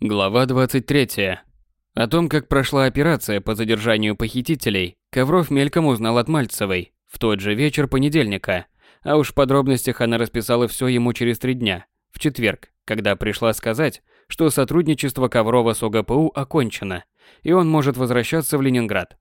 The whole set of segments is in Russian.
Глава 23. О том, как прошла операция по задержанию похитителей, Ковров мельком узнал от Мальцевой в тот же вечер понедельника, а уж в подробностях она расписала все ему через три дня, в четверг, когда пришла сказать, что сотрудничество Коврова с ОГПУ окончено, и он может возвращаться в Ленинград.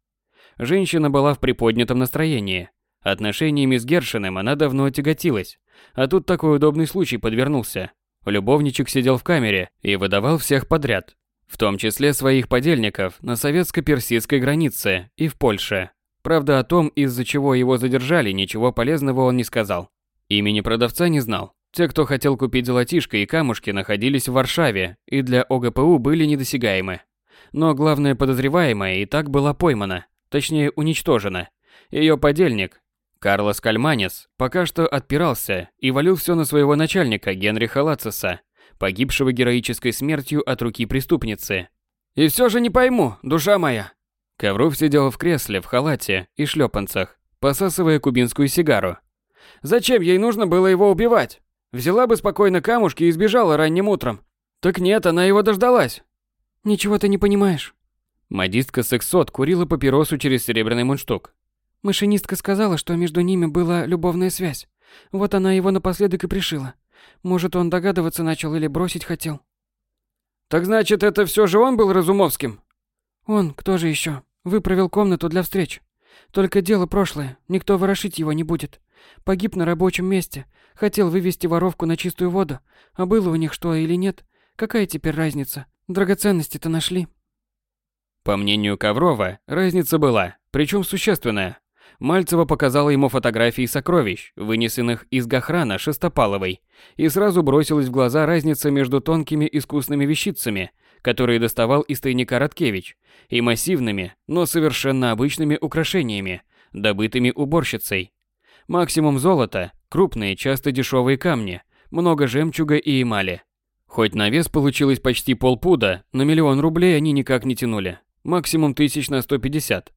Женщина была в приподнятом настроении. Отношениями с Гершиным она давно тяготилась, а тут такой удобный случай подвернулся. Любовничек сидел в камере и выдавал всех подряд, в том числе своих подельников на советско-персидской границе и в Польше. Правда, о том, из-за чего его задержали, ничего полезного он не сказал. Имени продавца не знал. Те, кто хотел купить золотишко и камушки, находились в Варшаве и для ОГПУ были недосягаемы. Но главная подозреваемая и так была поймана, точнее уничтожена. Ее подельник, Карлос Кальманес пока что отпирался и валил все на своего начальника Генриха Лацеса, погибшего героической смертью от руки преступницы. «И все же не пойму, душа моя!» Ковров сидел в кресле в халате и шлепанцах, посасывая кубинскую сигару. «Зачем ей нужно было его убивать? Взяла бы спокойно камушки и сбежала ранним утром. Так нет, она его дождалась». «Ничего ты не понимаешь». Модистка сексот курила папиросу через серебряный мундштук. Машинистка сказала, что между ними была любовная связь. Вот она его напоследок и пришила. Может, он догадываться начал или бросить хотел. Так значит, это все же он был Разумовским? Он, кто же еще? Выправил комнату для встреч. Только дело прошлое, никто ворошить его не будет. Погиб на рабочем месте, хотел вывести воровку на чистую воду. А было у них что или нет? Какая теперь разница? Драгоценности-то нашли. По мнению Коврова, разница была, причем существенная. Мальцева показала ему фотографии сокровищ, вынесенных из Гохрана Шестопаловой, и сразу бросилась в глаза разница между тонкими искусными вещицами, которые доставал из тайника Роткевич, и массивными, но совершенно обычными украшениями, добытыми уборщицей. Максимум золота, крупные, часто дешевые камни, много жемчуга и эмали. Хоть на вес получилось почти полпуда, на миллион рублей они никак не тянули. Максимум тысяч на 150.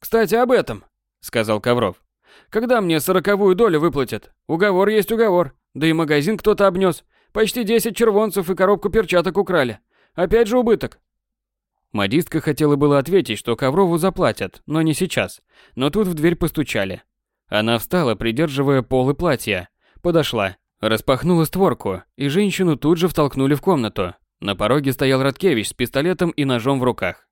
«Кстати, об этом», сказал Ковров. Когда мне сороковую долю выплатят? Уговор есть уговор. Да и магазин кто-то обнес. Почти 10 червонцев и коробку перчаток украли. Опять же убыток. Модистка хотела было ответить, что Коврову заплатят, но не сейчас. Но тут в дверь постучали. Она встала, придерживая полы платья. Подошла, распахнула створку, и женщину тут же втолкнули в комнату. На пороге стоял Роткевич с пистолетом и ножом в руках.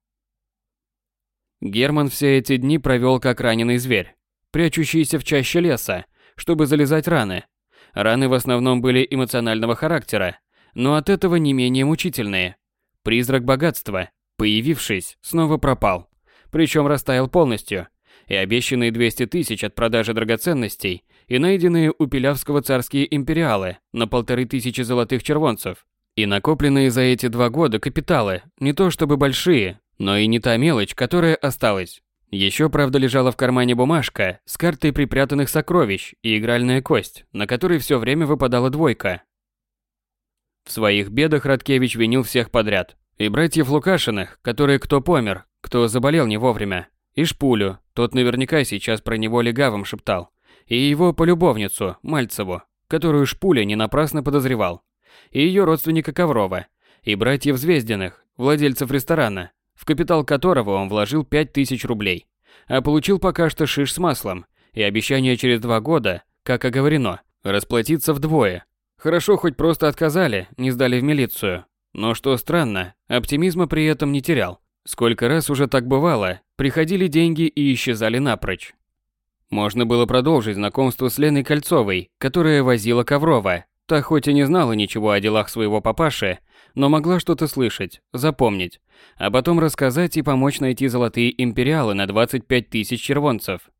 Герман все эти дни провел как раненый зверь, прячущийся в чаще леса, чтобы залезать раны. Раны в основном были эмоционального характера, но от этого не менее мучительные. Призрак богатства, появившись, снова пропал. Причем растаял полностью. И обещанные 200 тысяч от продажи драгоценностей, и найденные у Пилявского царские империалы на полторы тысячи золотых червонцев, и накопленные за эти два года капиталы, не то чтобы большие, но и не та мелочь, которая осталась. Еще, правда, лежала в кармане бумажка с картой припрятанных сокровищ и игральная кость, на которой все время выпадала двойка. В своих бедах Радкевич винил всех подряд. И братьев Лукашиных, которые кто помер, кто заболел не вовремя. И Шпулю, тот наверняка сейчас про него легавым шептал. И его полюбовницу, Мальцеву, которую Шпуля не напрасно подозревал. И ее родственника Коврова. И братьев Звездиных, владельцев ресторана, в капитал которого он вложил 5000 рублей, а получил пока что шиш с маслом и обещание через два года, как оговорено, расплатиться вдвое. Хорошо, хоть просто отказали, не сдали в милицию. Но что странно, оптимизма при этом не терял. Сколько раз уже так бывало, приходили деньги и исчезали напрочь. Можно было продолжить знакомство с Леной Кольцовой, которая возила Коврова. Та хоть и не знала ничего о делах своего папаши, но могла что-то слышать, запомнить, а потом рассказать и помочь найти золотые империалы на 25 тысяч червонцев.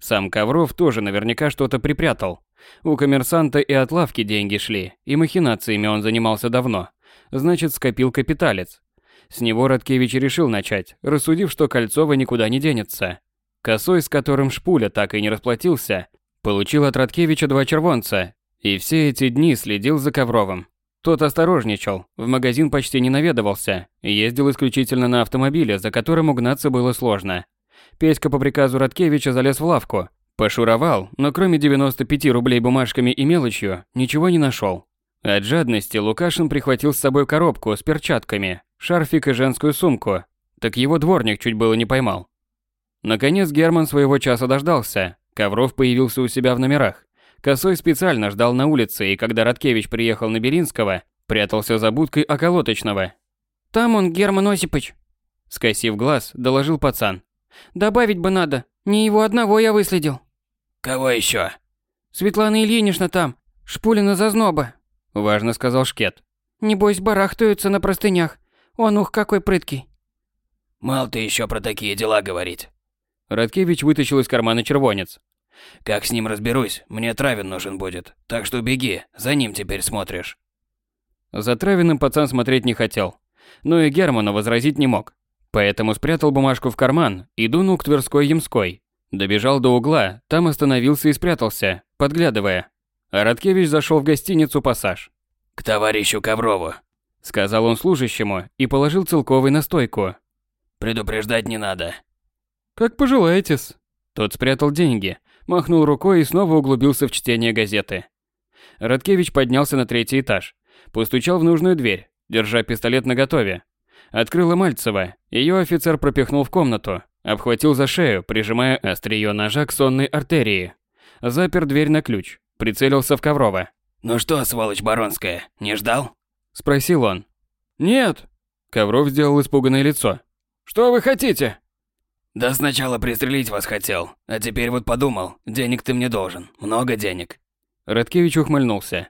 Сам Ковров тоже наверняка что-то припрятал. У коммерсанта и от лавки деньги шли, и махинациями он занимался давно. Значит, скопил капиталец. С него Радкевич решил начать, рассудив, что Кольцова никуда не денется. Косой, с которым Шпуля так и не расплатился, получил от Радкевича два червонца, и все эти дни следил за Ковровым. Тот осторожничал, в магазин почти не наведывался, ездил исключительно на автомобиле, за которым угнаться было сложно. Петька по приказу Радкевича залез в лавку, пошуровал, но кроме 95 рублей бумажками и мелочью, ничего не нашел. От жадности Лукашин прихватил с собой коробку с перчатками, шарфик и женскую сумку. Так его дворник чуть было не поймал. Наконец Герман своего часа дождался. Ковров появился у себя в номерах. Косой специально ждал на улице, и когда Радкевич приехал на Беринского, прятался за будкой околоточного. «Там он, Герман Осипович», — скосив глаз, доложил пацан. «Добавить бы надо. Не его одного я выследил». «Кого еще? «Светлана Ильинична там. Шпулина зазноба», — важно сказал Шкет. «Небось, барахтаются на простынях. Он ух, какой прыткий». «Мал ты еще про такие дела говорить». Радкевич вытащил из кармана червонец. Как с ним разберусь, мне Травин нужен будет. Так что беги, за ним теперь смотришь. За Травиным пацан смотреть не хотел. Но и Герману возразить не мог. Поэтому спрятал бумажку в карман и дунул к Тверской Ямской. Добежал до угла, там остановился и спрятался, подглядывая. А Радкевич зашел в гостиницу «Пассаж». «К товарищу Коврову», — сказал он служащему и положил целковый на стойку. «Предупреждать не надо». «Как пожелаете-с». Тот спрятал деньги, махнул рукой и снова углубился в чтение газеты. Радкевич поднялся на третий этаж, постучал в нужную дверь, держа пистолет наготове. Открыла Мальцева, ее офицер пропихнул в комнату, обхватил за шею, прижимая острие ножа к сонной артерии. Запер дверь на ключ, прицелился в Коврова. «Ну что, сволочь Баронская, не ждал?» Спросил он. «Нет». Ковров сделал испуганное лицо. «Что вы хотите?» Да сначала пристрелить вас хотел, а теперь вот подумал, денег ты мне должен, много денег. Радкевич ухмыльнулся.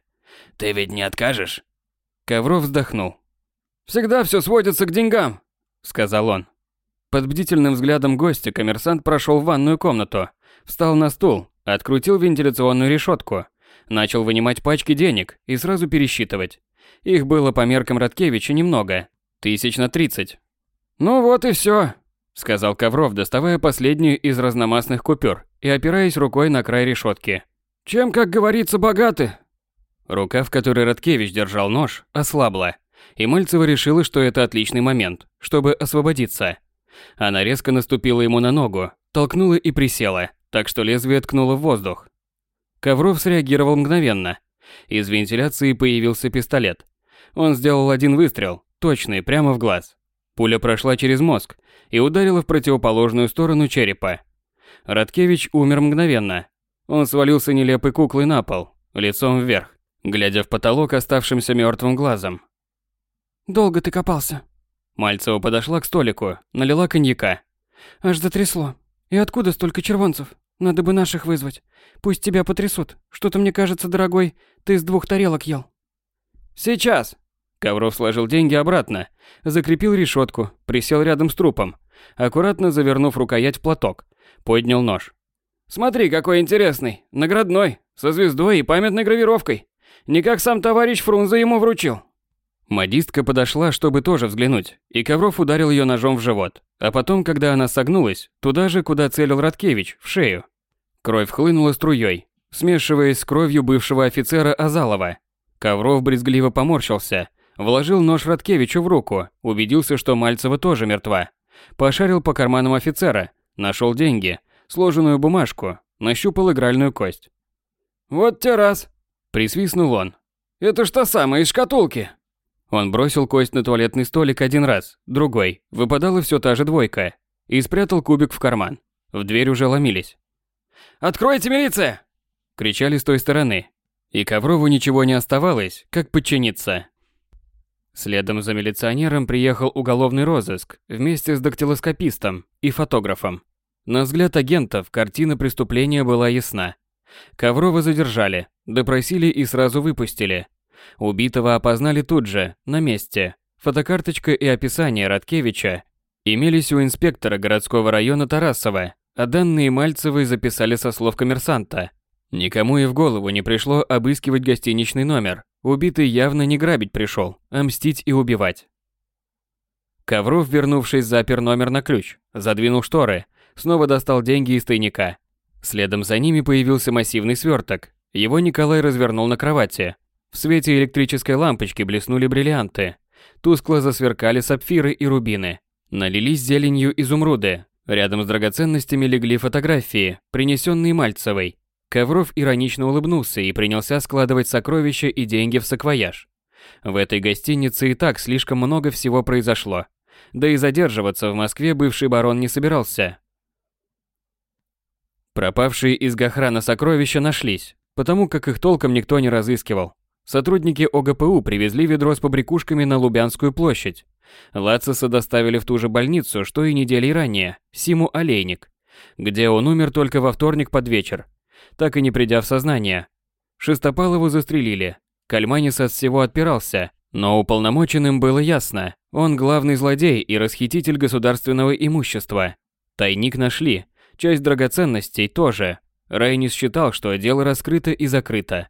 Ты ведь не откажешь? Ковров вздохнул. Всегда все сводится к деньгам, сказал он. Под бдительным взглядом гостя коммерсант прошел в ванную комнату, встал на стул, открутил вентиляционную решетку, начал вынимать пачки денег и сразу пересчитывать. Их было по меркам Радкевича немного, тысяч на тридцать. Ну вот и все, сказал Ковров, доставая последнюю из разномастных купюр и опираясь рукой на край решетки. Чем, как говорится, богаты? Рука, в которой Радкевич держал нож, ослабла, и Мальцева решила, что это отличный момент, чтобы освободиться. Она резко наступила ему на ногу, толкнула и присела, так что лезвие ткнуло в воздух. Ковров среагировал мгновенно. Из вентиляции появился пистолет. Он сделал один выстрел, точный, прямо в глаз. Пуля прошла через мозг и ударила в противоположную сторону черепа. Радкевич умер мгновенно. Он свалился нелепой куклой на пол, лицом вверх, глядя в потолок оставшимся мертвым глазом. «Долго ты копался?» Мальцева подошла к столику, налила коньяка. «Аж затрясло. И откуда столько червонцев? Надо бы наших вызвать. Пусть тебя потрясут. Что-то мне кажется, дорогой, ты с двух тарелок ел». «Сейчас!» Ковров сложил деньги обратно, закрепил решетку, присел рядом с трупом, аккуратно завернув рукоять в платок, поднял нож. «Смотри, какой интересный, наградной, со звездой и памятной гравировкой. Не как сам товарищ Фрунзе ему вручил». Модистка подошла, чтобы тоже взглянуть, и Ковров ударил ее ножом в живот, а потом, когда она согнулась, туда же, куда целил Радкевич, в шею. Кровь хлынула струей, смешиваясь с кровью бывшего офицера Азалова. Ковров брезгливо поморщился, Вложил нож Радкевичу в руку, убедился, что Мальцева тоже мертва. Пошарил по карманам офицера, нашел деньги, сложенную бумажку, нащупал игральную кость. «Вот те раз!» – присвистнул он. «Это что самое из шкатулки?» Он бросил кость на туалетный столик один раз, другой, выпадала все та же двойка, и спрятал кубик в карман. В дверь уже ломились. «Откройте, милиция!» – кричали с той стороны. И Коврову ничего не оставалось, как подчиниться. Следом за милиционером приехал уголовный розыск вместе с дактилоскопистом и фотографом. На взгляд агентов картина преступления была ясна. Коврова задержали, допросили и сразу выпустили. Убитого опознали тут же, на месте. Фотокарточка и описание Радкевича имелись у инспектора городского района Тарасова, а данные Мальцевой записали со слов коммерсанта. Никому и в голову не пришло обыскивать гостиничный номер, Убитый явно не грабить пришел, а мстить и убивать. Ковров, вернувшись, запер номер на ключ, задвинул шторы, снова достал деньги из тайника. Следом за ними появился массивный сверток. Его Николай развернул на кровати. В свете электрической лампочки блеснули бриллианты. Тускло засверкали сапфиры и рубины. Налились зеленью изумруды. Рядом с драгоценностями легли фотографии, принесенные Мальцевой. Ковров иронично улыбнулся и принялся складывать сокровища и деньги в саквояж. В этой гостинице и так слишком много всего произошло. Да и задерживаться в Москве бывший барон не собирался. Пропавшие из Гохрана сокровища нашлись, потому как их толком никто не разыскивал. Сотрудники ОГПУ привезли ведро с побрякушками на Лубянскую площадь. Лациса доставили в ту же больницу, что и недели ранее, Симу Олейник, где он умер только во вторник под вечер, так и не придя в сознание. Шестопалову застрелили. Кальманис от всего отпирался, но уполномоченным было ясно, он главный злодей и расхититель государственного имущества. Тайник нашли, часть драгоценностей тоже. Райнис считал, что дело раскрыто и закрыто.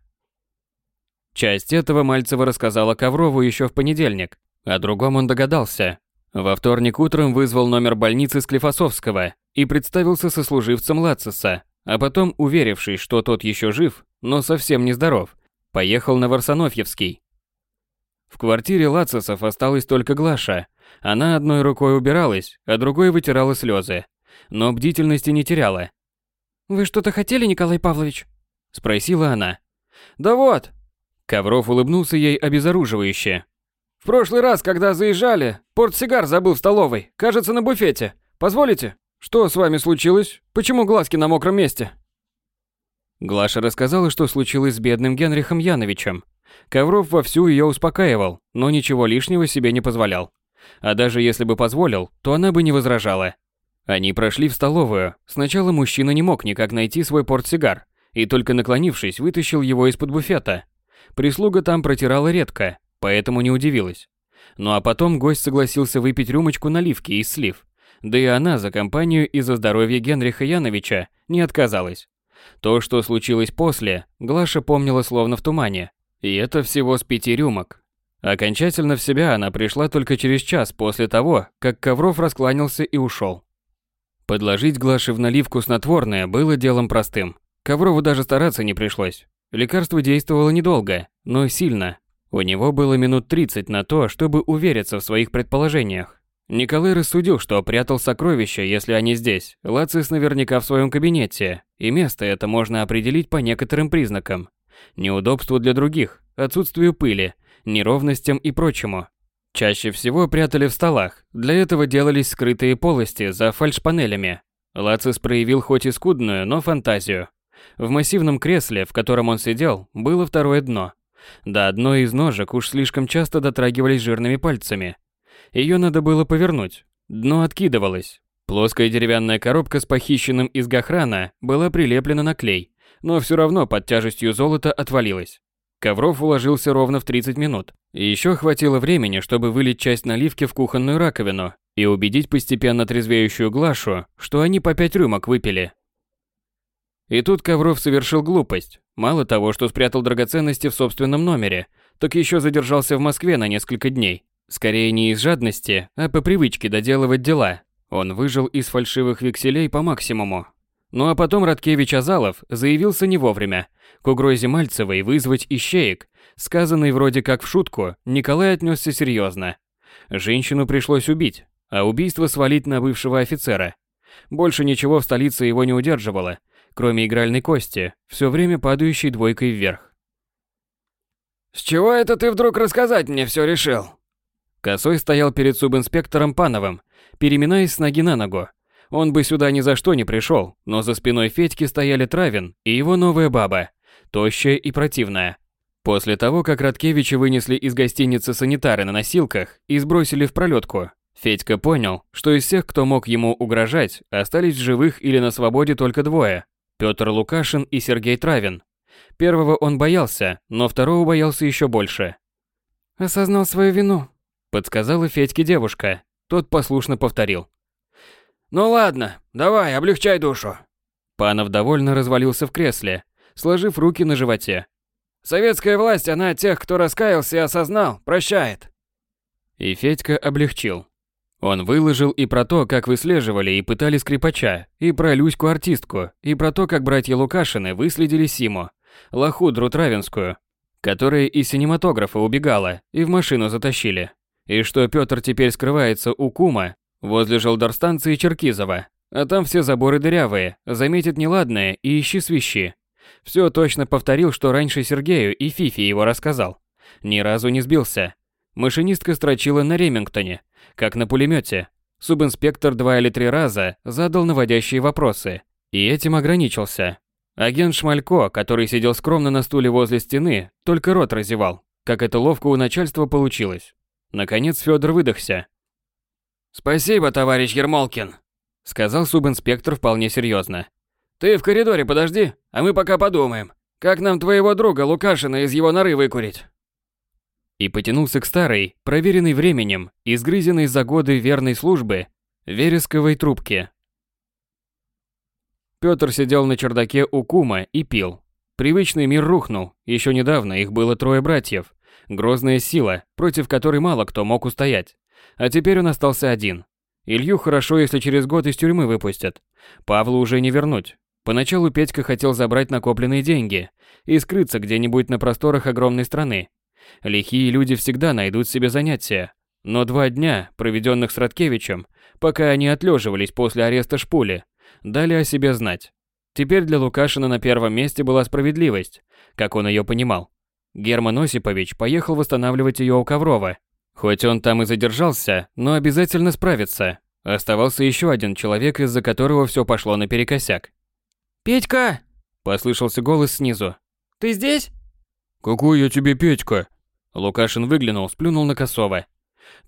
Часть этого Мальцева рассказала Коврову еще в понедельник, о другом он догадался. Во вторник утром вызвал номер больницы Склифосовского и представился сослуживцем Лациса, а потом, уверившись, что тот еще жив, но совсем не здоров, поехал на Варсонофьевский. В квартире Лацисов осталась только Глаша. Она одной рукой убиралась, а другой вытирала слезы, но бдительности не теряла. «Вы что-то хотели, Николай Павлович?» – спросила она. «Да вот, Ковров улыбнулся ей обезоруживающе. «В прошлый раз, когда заезжали, портсигар забыл в столовой, кажется, на буфете. Позволите? Что с вами случилось? Почему глазки на мокром месте?» Глаша рассказала, что случилось с бедным Генрихом Яновичем. Ковров вовсю ее успокаивал, но ничего лишнего себе не позволял. А даже если бы позволил, то она бы не возражала. Они прошли в столовую. Сначала мужчина не мог никак найти свой портсигар, и только наклонившись, вытащил его из-под буфета. Прислуга там протирала редко, поэтому не удивилась. Ну а потом гость согласился выпить рюмочку наливки из слив. Да и она за компанию и за здоровье Генриха Яновича не отказалась. То, что случилось после, Глаша помнила словно в тумане. И это всего с пяти рюмок. Окончательно в себя она пришла только через час после того, как Ковров раскланялся и ушел. Подложить Глаше в наливку снотворное было делом простым. Коврову даже стараться не пришлось. Лекарство действовало недолго, но сильно. У него было минут 30 на то, чтобы увериться в своих предположениях. Николай рассудил, что прятал сокровища, если они здесь. Лацис наверняка в своем кабинете, и место это можно определить по некоторым признакам. Неудобству для других, отсутствию пыли, неровностям и прочему. Чаще всего прятали в столах, для этого делались скрытые полости за фальшпанелями. Лацис проявил хоть и скудную, но фантазию. В массивном кресле, в котором он сидел, было второе дно. До одной из ножек уж слишком часто дотрагивались жирными пальцами. Ее надо было повернуть. Дно откидывалось. Плоская деревянная коробка с похищенным из Гохрана была прилеплена на клей, но все равно под тяжестью золота отвалилась. Ковров уложился ровно в 30 минут. Еще хватило времени, чтобы вылить часть наливки в кухонную раковину и убедить постепенно трезвеющую Глашу, что они по пять рюмок выпили. И тут Ковров совершил глупость. Мало того, что спрятал драгоценности в собственном номере, так еще задержался в Москве на несколько дней. Скорее не из жадности, а по привычке доделывать дела. Он выжил из фальшивых векселей по максимуму. Ну а потом Радкевич Азалов заявился не вовремя. К угрозе Мальцевой вызвать ищеек, сказанной вроде как в шутку, Николай отнесся серьезно. Женщину пришлось убить, а убийство свалить на бывшего офицера. Больше ничего в столице его не удерживало, кроме игральной кости, все время падающей двойкой вверх. «С чего это ты вдруг рассказать мне все решил?» Косой стоял перед субинспектором Пановым, переминаясь с ноги на ногу. Он бы сюда ни за что не пришел, но за спиной Федьки стояли Травин и его новая баба, тощая и противная. После того, как Радкевича вынесли из гостиницы санитары на носилках и сбросили в пролетку, Федька понял, что из всех, кто мог ему угрожать, остались живых или на свободе только двое Петр Лукашин и Сергей Травин. Первого он боялся, но второго боялся еще больше. «Осознал свою вину», – подсказала Федьке девушка. Тот послушно повторил. «Ну ладно, давай, облегчай душу». Панов довольно развалился в кресле, сложив руки на животе. «Советская власть, она тех, кто раскаялся и осознал, прощает». И Федька облегчил. Он выложил и про то, как выслеживали и пытали скрипача, и про Люську-артистку, и про то, как братья Лукашины выследили Симу, лохудру Травинскую, которая из синематографа убегала и в машину затащили. И что Пётр теперь скрывается у кума возле желдорстанции Черкизова, а там все заборы дырявые, заметит неладное и ищи свищи. Все точно повторил, что раньше Сергею и Фифи его рассказал. Ни разу не сбился. Машинистка строчила на Ремингтоне, как на пулемете. Субинспектор два или три раза задал наводящие вопросы, и этим ограничился. Агент Шмалько, который сидел скромно на стуле возле стены, только рот разевал, как это ловко у начальства получилось. Наконец Федор выдохся. «Спасибо, товарищ Ермолкин», — сказал субинспектор вполне серьезно. «Ты в коридоре подожди, а мы пока подумаем, как нам твоего друга Лукашина из его норы выкурить» и потянулся к старой, проверенной временем, изгрызенной за годы верной службы, вересковой трубке. Пётр сидел на чердаке у кума и пил. Привычный мир рухнул, еще недавно их было трое братьев. Грозная сила, против которой мало кто мог устоять. А теперь он остался один. Илью хорошо, если через год из тюрьмы выпустят. Павлу уже не вернуть. Поначалу Петька хотел забрать накопленные деньги и скрыться где-нибудь на просторах огромной страны, Лихие люди всегда найдут себе занятия. Но два дня, проведенных с Радкевичем, пока они отлеживались после ареста Шпули, дали о себе знать. Теперь для Лукашина на первом месте была справедливость, как он ее понимал. Герман Осипович поехал восстанавливать ее у Коврова. Хоть он там и задержался, но обязательно справится. Оставался еще один человек, из-за которого все пошло наперекосяк. «Петька!» – послышался голос снизу. «Ты здесь?» «Какой я тебе Петька?» Лукашин выглянул, сплюнул на Косова.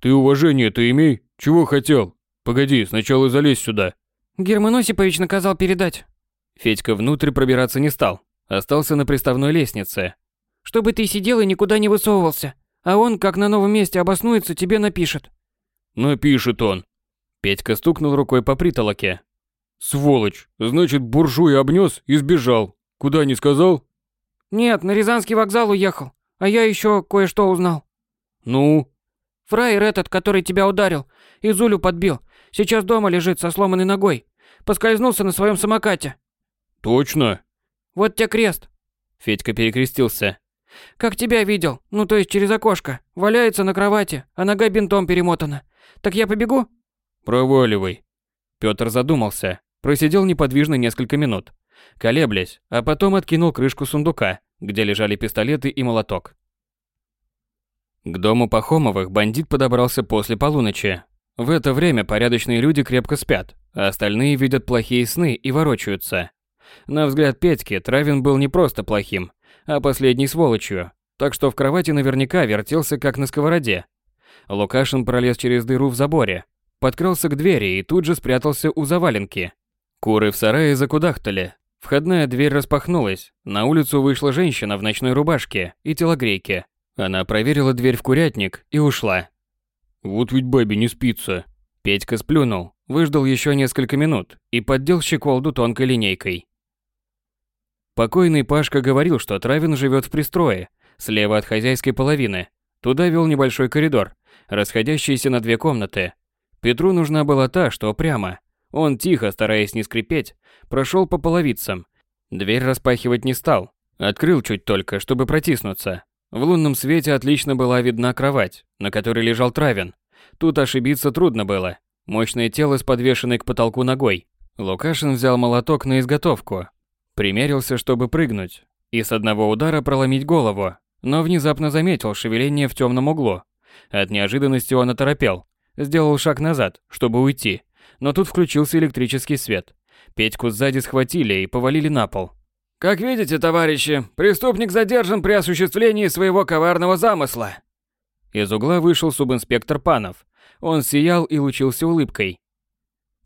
«Ты уважение-то имей. Чего хотел? Погоди, сначала залезь сюда». Герман Осипович наказал передать. Федька внутрь пробираться не стал. Остался на приставной лестнице. «Чтобы ты сидел и никуда не высовывался. А он, как на новом месте обоснуется, тебе напишет». «Напишет он». Петька стукнул рукой по притолоке. «Сволочь! Значит, буржуй обнес и сбежал. Куда не сказал?» «Нет, на Рязанский вокзал уехал. А я еще кое-что узнал. Ну? Фраер этот, который тебя ударил, и Зулю подбил. Сейчас дома лежит со сломанной ногой. Поскользнулся на своем самокате. Точно? Вот тебе крест. Федька перекрестился. Как тебя видел, ну то есть через окошко. Валяется на кровати, а нога бинтом перемотана. Так я побегу? Проваливай. Пётр задумался. Просидел неподвижно несколько минут, колеблясь, а потом откинул крышку сундука где лежали пистолеты и молоток. К дому Пахомовых бандит подобрался после полуночи. В это время порядочные люди крепко спят, а остальные видят плохие сны и ворочаются. На взгляд Петьки, Травин был не просто плохим, а последней сволочью, так что в кровати наверняка вертелся как на сковороде. Лукашин пролез через дыру в заборе, подкрался к двери и тут же спрятался у заваленки. Куры в сарае закудахтали, Входная дверь распахнулась. На улицу вышла женщина в ночной рубашке и телогрейке. Она проверила дверь в курятник и ушла. «Вот ведь бабе не спится». Петька сплюнул, выждал еще несколько минут и поддел щеколду тонкой линейкой. Покойный Пашка говорил, что Травин живет в пристрое, слева от хозяйской половины. Туда вел небольшой коридор, расходящийся на две комнаты. Петру нужна была та, что прямо. Он, тихо, стараясь не скрипеть, прошел по половицам. Дверь распахивать не стал. Открыл чуть только, чтобы протиснуться. В лунном свете отлично была видна кровать, на которой лежал Травин. Тут ошибиться трудно было. Мощное тело с подвешенной к потолку ногой. Лукашин взял молоток на изготовку. Примерился, чтобы прыгнуть. И с одного удара проломить голову. Но внезапно заметил шевеление в темном углу. От неожиданности он оторопел. Сделал шаг назад, чтобы уйти. Но тут включился электрический свет. Петьку сзади схватили и повалили на пол. «Как видите, товарищи, преступник задержан при осуществлении своего коварного замысла». Из угла вышел субинспектор Панов. Он сиял и лучился улыбкой.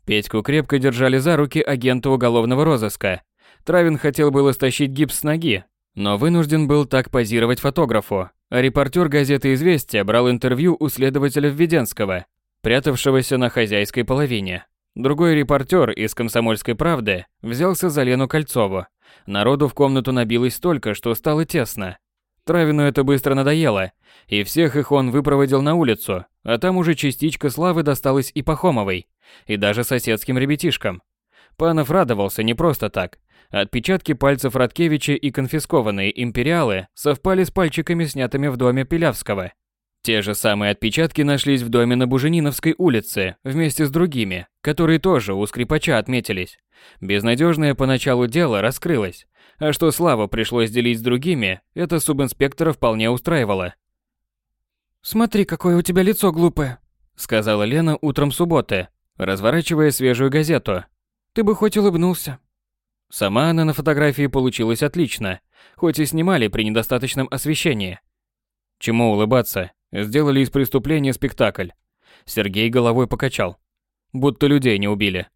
Петьку крепко держали за руки агента уголовного розыска. Травин хотел было стащить гипс с ноги, но вынужден был так позировать фотографу. А репортер газеты «Известия» брал интервью у следователя Введенского, прятавшегося на хозяйской половине. Другой репортер из «Комсомольской правды» взялся за Лену Кольцову. Народу в комнату набилось столько, что стало тесно. Травину это быстро надоело, и всех их он выпроводил на улицу, а там уже частичка славы досталась и Пахомовой, и даже соседским ребятишкам. Панов радовался не просто так. Отпечатки пальцев Радкевича и конфискованные империалы совпали с пальчиками, снятыми в доме Пилявского. Те же самые отпечатки нашлись в доме на Бужениновской улице вместе с другими, которые тоже у скрипача отметились. Безнадежное поначалу дело раскрылось, а что Славу пришлось делить с другими, это субинспектора вполне устраивало. «Смотри, какое у тебя лицо глупое», — сказала Лена утром субботы, разворачивая свежую газету. «Ты бы хоть улыбнулся». Сама она на фотографии получилась отлично, хоть и снимали при недостаточном освещении. Чему улыбаться? Сделали из преступления спектакль. Сергей головой покачал. Будто людей не убили.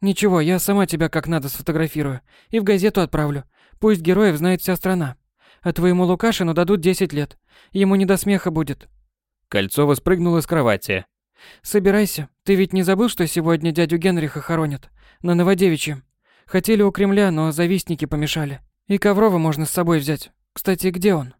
Ничего, я сама тебя как надо сфотографирую и в газету отправлю. Пусть героев знает вся страна. А твоему Лукашину дадут 10 лет. Ему не до смеха будет. Кольцова спрыгнула с кровати. Собирайся. Ты ведь не забыл, что сегодня дядю Генриха хоронят? На Новодевичьем. Хотели у Кремля, но завистники помешали. И Коврова можно с собой взять. Кстати, где он?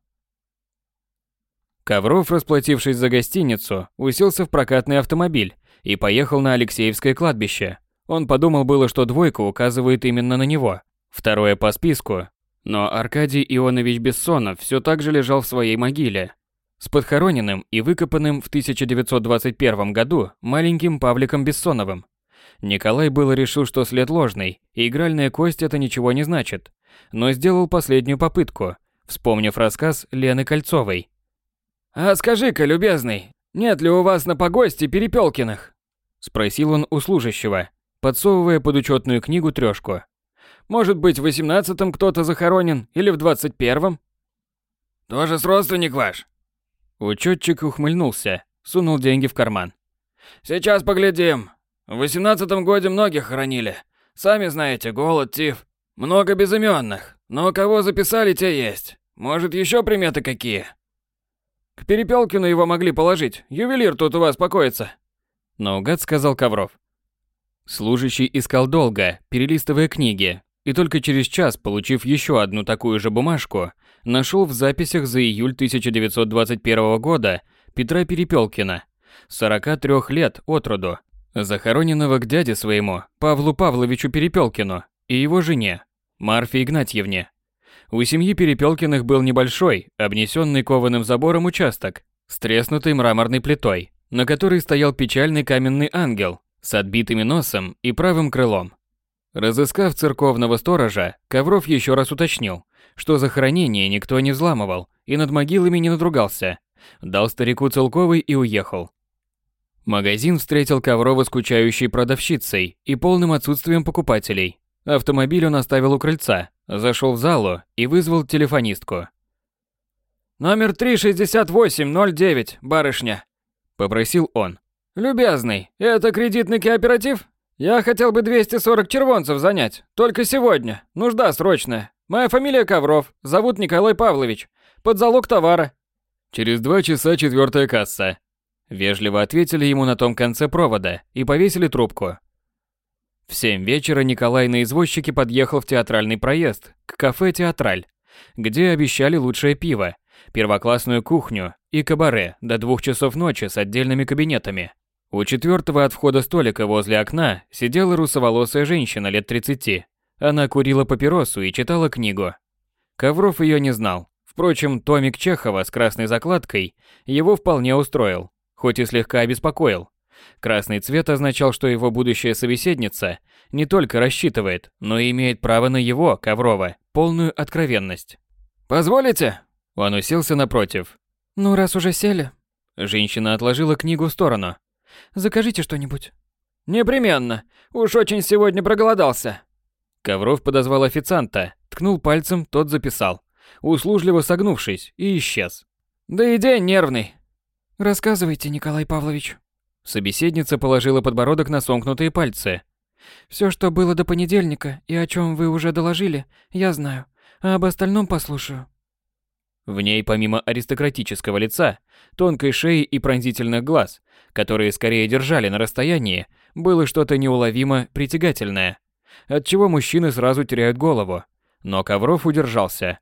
Ковров, расплатившись за гостиницу, уселся в прокатный автомобиль и поехал на Алексеевское кладбище. Он подумал было, что двойка указывает именно на него, второе по списку. Но Аркадий Ионович Бессонов все так же лежал в своей могиле, с подхороненным и выкопанным в 1921 году маленьким Павликом Бессоновым. Николай было решил, что след ложный, и игральная кость это ничего не значит, но сделал последнюю попытку, вспомнив рассказ Лены Кольцовой – «А скажи-ка, любезный, нет ли у вас на погосте Перепелкиных?» Спросил он у служащего, подсовывая под учетную книгу трешку. «Может быть, в восемнадцатом кто-то захоронен или в двадцать первом?» «Тоже с родственник ваш?» Учетчик ухмыльнулся, сунул деньги в карман. «Сейчас поглядим. В восемнадцатом годе многих хоронили. Сами знаете, голод, тиф. Много безыменных. Но кого записали, те есть. Может, еще приметы какие?» К Перепелкину его могли положить. Ювелир тут у вас покоится. Наугад сказал Ковров. Служащий искал долго, перелистывая книги, и только через час, получив еще одну такую же бумажку, нашел в записях за июль 1921 года Петра Перепелкина, 43 лет от роду, захороненного к дяде своему, Павлу Павловичу Перепелкину, и его жене, Марфе Игнатьевне. У семьи Перепелкиных был небольшой, обнесенный кованым забором участок с треснутой мраморной плитой, на которой стоял печальный каменный ангел с отбитыми носом и правым крылом. Разыскав церковного сторожа, Ковров еще раз уточнил, что захоронение никто не взламывал и над могилами не надругался. Дал старику целковый и уехал. Магазин встретил Коврова скучающей продавщицей и полным отсутствием покупателей. Автомобиль он оставил у крыльца, зашел в залу и вызвал телефонистку. «Номер 36809, барышня», — попросил он. «Любезный, это кредитный кооператив? Я хотел бы 240 червонцев занять, только сегодня, нужда срочная. Моя фамилия Ковров, зовут Николай Павлович, под залог товара». «Через два часа четвертая касса», — вежливо ответили ему на том конце провода и повесили трубку. В семь вечера Николай на извозчике подъехал в театральный проезд, к кафе «Театраль», где обещали лучшее пиво, первоклассную кухню и кабаре до двух часов ночи с отдельными кабинетами. У четвертого от входа столика возле окна сидела русоволосая женщина лет 30. Она курила папиросу и читала книгу. Ковров ее не знал. Впрочем, томик Чехова с красной закладкой его вполне устроил, хоть и слегка обеспокоил. Красный цвет означал, что его будущая собеседница не только рассчитывает, но и имеет право на его, Коврова, полную откровенность. «Позволите?» Он уселся напротив. «Ну, раз уже сели...» Женщина отложила книгу в сторону. «Закажите что-нибудь». «Непременно. Уж очень сегодня проголодался». Ковров подозвал официанта, ткнул пальцем, тот записал, услужливо согнувшись, и исчез. «Да и день нервный». «Рассказывайте, Николай Павлович». Собеседница положила подбородок на сомкнутые пальцы. Все, что было до понедельника и о чем вы уже доложили, я знаю, а об остальном послушаю. В ней помимо аристократического лица, тонкой шеи и пронзительных глаз, которые скорее держали на расстоянии, было что-то неуловимо притягательное, от чего мужчины сразу теряют голову. Но Ковров удержался.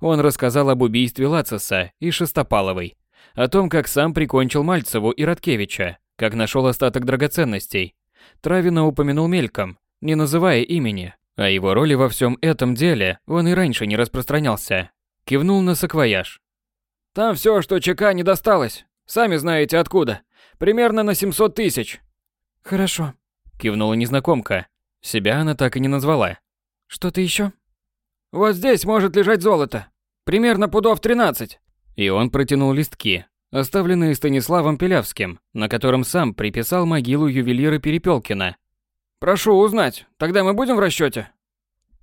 Он рассказал об убийстве Лацеса и Шестопаловой, о том, как сам прикончил Мальцеву и Радкевича, как нашел остаток драгоценностей. Травина упомянул мельком, не называя имени. О его роли во всем этом деле он и раньше не распространялся. Кивнул на саквояж. «Там все, что ЧК не досталось. Сами знаете откуда. Примерно на 700 тысяч. Хорошо. Кивнула незнакомка. Себя она так и не назвала. Что-то еще? Вот здесь может лежать золото. Примерно пудов 13. И он протянул листки, оставленные Станиславом Пелявским, на котором сам приписал могилу ювелира Перепелкина. Прошу узнать, тогда мы будем в расчете.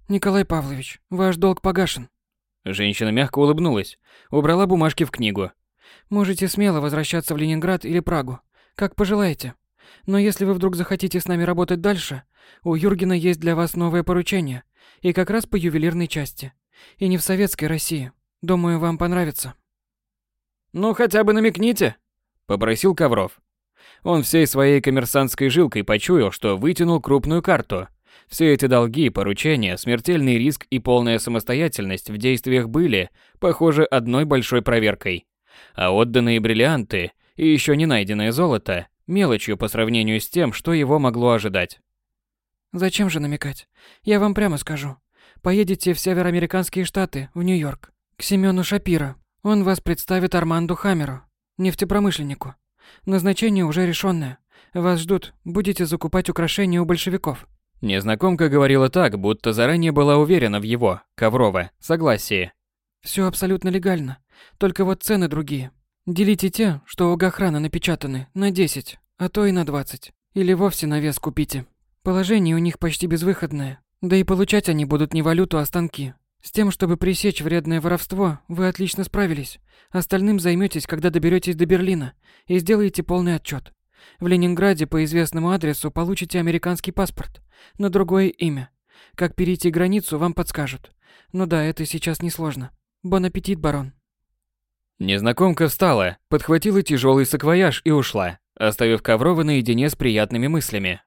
Николай Павлович, ваш долг погашен. Женщина мягко улыбнулась, убрала бумажки в книгу. Можете смело возвращаться в Ленинград или Прагу, как пожелаете. Но если вы вдруг захотите с нами работать дальше, у Юргена есть для вас новое поручение, и как раз по ювелирной части. И не в советской России. Думаю, вам понравится. Ну, хотя бы намекните, попросил Ковров. Он всей своей коммерсантской жилкой почуял, что вытянул крупную карту. Все эти долги, поручения, смертельный риск и полная самостоятельность в действиях были, похоже, одной большой проверкой. А отданные бриллианты и еще не найденное золото – мелочью по сравнению с тем, что его могло ожидать. Зачем же намекать? Я вам прямо скажу. Поедете в североамериканские штаты, в Нью-Йорк, к Семену Шапиро. Он вас представит Арманду Хамеру, нефтепромышленнику. Назначение уже решенное. Вас ждут, будете закупать украшения у большевиков. Незнакомка говорила так, будто заранее была уверена в его, Коврова, согласии. Все абсолютно легально, только вот цены другие. Делите те, что у Гохрана напечатаны, на 10, а то и на 20. Или вовсе на вес купите. Положение у них почти безвыходное. Да и получать они будут не валюту, а станки. С тем, чтобы пресечь вредное воровство, вы отлично справились. Остальным займетесь, когда доберетесь до Берлина и сделаете полный отчет. В Ленинграде по известному адресу получите американский паспорт на другое имя. Как перейти границу, вам подскажут. Ну да, это сейчас несложно. Бон аппетит, барон. Незнакомка встала, подхватила тяжелый саквояж и ушла, оставив Коврова наедине с приятными мыслями.